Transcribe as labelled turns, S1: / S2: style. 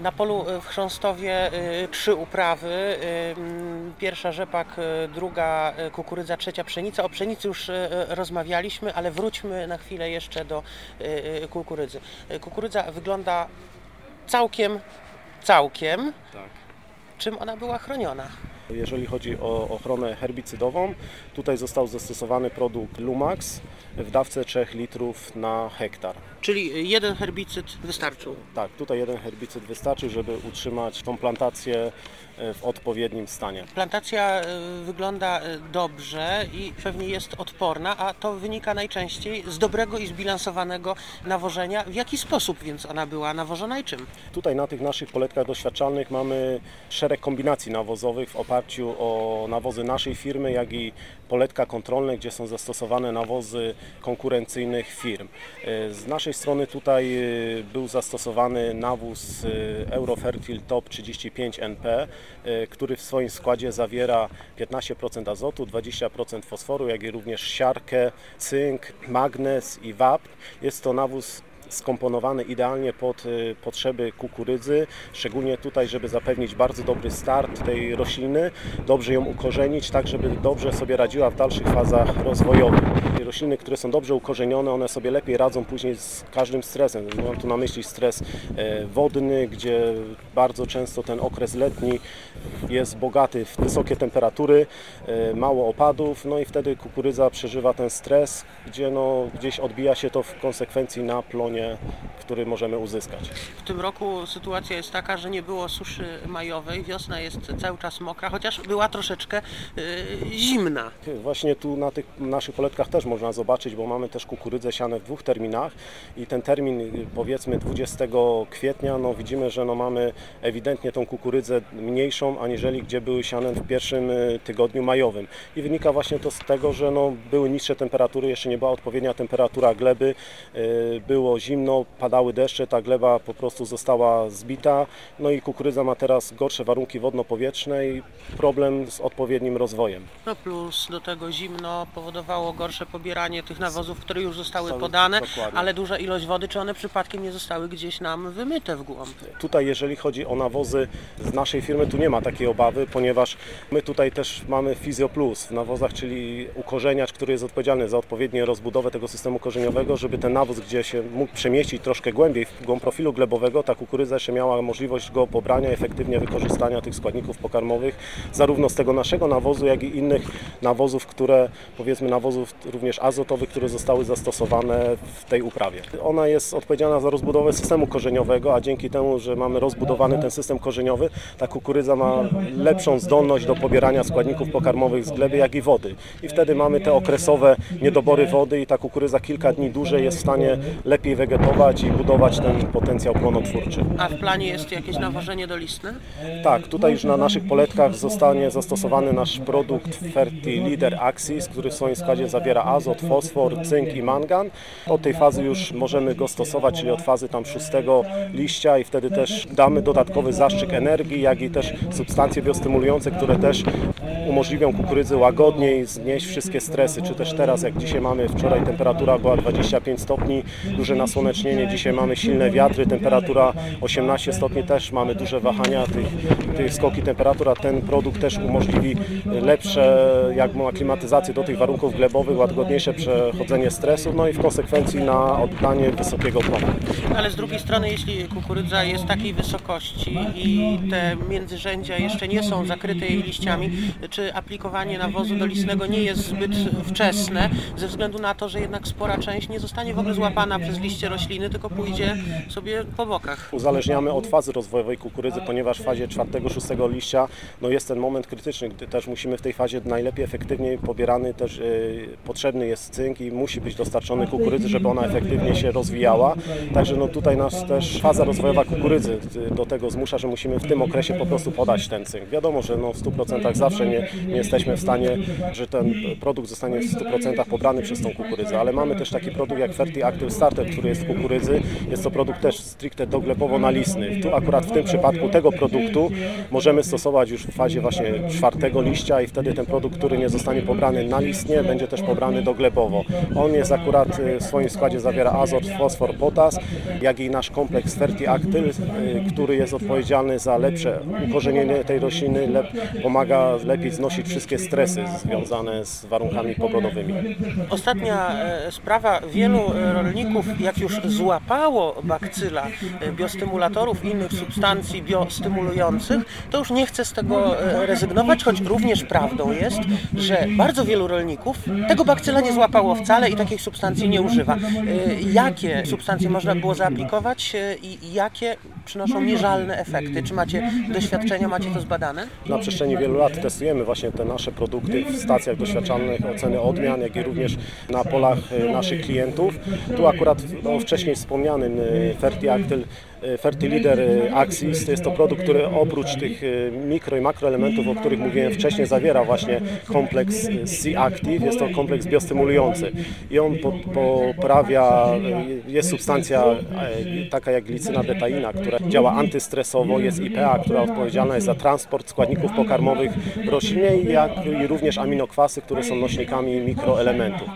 S1: Na polu y, w Chrząstowie y, trzy uprawy. y, Pierwsza rzepak, druga kukurydza, trzecia pszenica. O pszenicy już rozmawialiśmy, ale wróćmy na chwilę jeszcze do kukurydzy. Kukurydza wygląda całkiem, całkiem.
S2: Tak.
S1: Czym ona była chroniona?
S2: Jeżeli chodzi o ochronę herbicydową, tutaj został zastosowany produkt Lumax w dawce 3 litrów na hektar.
S1: Czyli jeden herbicyd wystarczył.
S2: Tak, tutaj jeden herbicyd wystarczy, żeby utrzymać tą plantację e, w odpowiednim stanie.
S1: Plantacja y, wygląda y, dobrze i pewnie jest odporna, a to wynika najczęściej z dobrego i zbilansowanego nawożenia. W jaki sposób więc ona była nawożona i czym?
S2: Tutaj na tych naszych poletkach doświadczalnych mamy szereg kombinacji nawozowych w oparciu o nawozy naszej firmy, jak i poletka kontrolne, gdzie są zastosowane nawozy konkurencyjnych firm. E, Z naszej strony tutaj e, był zastosowany nawóz e, Eurofertil Top 35 NP, e, który w swoim składzie zawiera 15% azotu, 20% fosforu, jak i również siarkę, cynk, magnez i wapń. Jest to nawóz skomponowany idealnie pod y, potrzeby kukurydzy, szczególnie tutaj, żeby zapewnić bardzo dobry start tej rośliny, dobrze ją ukorzenić, tak żeby dobrze sobie radziła w dalszych fazach rozwojowych. Rośliny, które są dobrze ukorzenione, one sobie lepiej radzą później z każdym stresem. Mam tu na myśli stres e, wodny, gdzie bardzo często ten okres letni jest bogaty w wysokie temperatury, e, mało opadów, no i wtedy kukurydza przeżywa ten stres, gdzie no, gdzieś odbija się to w konsekwencji na plonie, który możemy uzyskać.
S1: W tym roku sytuacja jest taka, że nie było suszy majowej, wiosna jest cały czas mokra, chociaż była troszeczkę y, zimna.
S2: Właśnie tu na tych naszych poletkach też można zobaczyć, bo mamy też kukurydzę siane w dwóch terminach i ten termin y, powiedzmy 20 kwietnia, no widzimy, że no mamy ewidentnie tą kukurydzę mniejszą, aniżeli gdzie były siane w pierwszym y, tygodniu majowym. I wynika właśnie to z tego, że no były niższe temperatury, jeszcze nie była odpowiednia temperatura gleby, było zimno, padały deszcze, ta gleba po prostu została zbita, no i kukurydza ma teraz gorsze warunki wodno-powietrzne i problem z odpowiednim rozwojem.
S1: No plus do tego zimno powodowało gorsze pobieranie tych nawozów, które już zostały podane,
S2: dokładnie.
S1: ale duża ilość wody, czy one przypadkiem nie zostały gdzieś nam wymyte w głąb?
S2: Tutaj, jeżeli chodzi o nawozy z naszej firmy, tu nie ma takiej obawy, ponieważ my tutaj też mamy Physio Plus w nawozach, czyli ukorzeniacz, który jest odpowiedzialny za odpowiednią rozbudowę tego systemu korzeniowego, żeby ten nawóz, gdzie się mógł przemieścić troszkę głębiej w głąb profilu glebowego, ta kukurydza jeszcze miała możliwość go pobrania, efektywnie wykorzystania tych składników pokarmowych, zarówno z tego naszego nawozu, jak i innych nawozów, które powiedzmy nawozów również azotowych, które zostały zastosowane w tej uprawie. Ona jest odpowiedzialna za rozbudowę systemu korzeniowego, a dzięki temu, że mamy rozbudowany ten system korzeniowy, ta kukurydza ma lepszą zdolność do pobierania składników pokarmowych z gleby, jak i wody. I wtedy mamy te okresowe niedobory wody i ta kukurydza kilka dni dłużej jest w stanie lepiej wegetować i budować ten potencjał plonotwórczy.
S1: A w planie jest jakieś nawożenie dolistne?
S2: Tak, tutaj już na naszych poletkach zostanie zastosowany nasz produkt Ferti Leader Axis, który w swoim składzie zawiera azot, fosfor, cynk i mangan. Od tej fazy już możemy go stosować, czyli od fazy tam szóstego liścia i wtedy też damy dodatkowy zastrzyk energii, jak i też substancje biostymulujące, które też umożliwią kukurydzy łagodniej znieść wszystkie stresy, czy też teraz, jak dzisiaj mamy, wczoraj temperatura była 25 stopni, duże nasłonecznienie, dzisiaj mamy silne wiatry, temperatura 18 stopni, też mamy duże wahania tych, tych skoki temperatur, a ten produkt też umożliwi lepsze jakby aklimatyzację do tych warunków glebowych, łagodniejsze przechodzenie stresu, no i w konsekwencji na oddanie wysokiego plonu.
S1: Ale z drugiej strony, jeśli kukurydza jest takiej wysokości i te międzyrzędzia jeszcze nie są zakryte jej liściami, czy aplikowanie nawozu dolistnego nie jest zbyt wczesne, ze względu na to, że jednak spora część nie zostanie w ogóle złapana przez liście rośliny, tylko pójdzie sobie po bokach.
S2: Uzależniamy od fazy rozwojowej kukurydzy, ponieważ w fazie 4-6 liścia no jest ten moment krytyczny, gdy też musimy w tej fazie najlepiej, efektywniej pobierany też yy, potrzebny jest cynk i musi być dostarczony kukurydzy, żeby ona efektywnie się rozwijała. Także no tutaj nas też faza rozwojowa kukurydzy yy, do tego zmusza, że musimy w tym okresie po prostu podać ten cynk. Wiadomo, że no w 100% zawsze nie, nie jesteśmy w stanie, że ten produkt zostanie w 100% pobrany przez tą kukurydzę, ale mamy też taki produkt jak Ferti Active Starter, który jest w kukurydzy. Jest to produkt też stricte doglebowo-nalistny. Tu akurat w tym przypadku tego produktu możemy stosować już w fazie właśnie czwartego liścia i wtedy ten produkt, który nie zostanie pobrany nalistnie, będzie też pobrany doglebowo. On jest akurat y, w swoim składzie zawiera azot, fosfor, potas, jak i nasz kompleks Ferti Actyl, y, który jest odpowiedzialny za lepsze ukorzenienie tej rośliny, lep, pomaga lepiej znosić wszystkie stresy związane z warunkami pogodowymi.
S1: Ostatnia e, sprawa, wielu e, rolników jak już złapało bakcyla e, biostymulatorów i innych substancji biostymulujących, to już nie chce z tego rezygnować, choć również prawdą jest, że bardzo wielu rolników tego bakcyla nie złapało wcale i takich substancji nie używa. Jakie substancje można było zaaplikować i jakie przynoszą mierzalne efekty? Czy macie doświadczenia, macie to zbadane?
S2: Na przestrzeni wielu lat testujemy właśnie te nasze produkty w stacjach doświadczalnych, oceny odmian, jak i również na polach e, naszych klientów. Tu akurat o wcześniej wspomnianym e, Fertiactyl Fertilider Axis to jest to produkt, który oprócz tych e, mikro i makroelementów, o których mówiłem wcześniej, zawiera właśnie kompleks C-Active, jest to kompleks biostymulujący i on po, poprawia, e, jest substancja e, taka jak glicyna betaina, która działa antystresowo, jest IPA, która odpowiedzialna jest za transport składników pokarmowych roślinie, jak i również aminokwasy, które są nośnikami mikroelementów.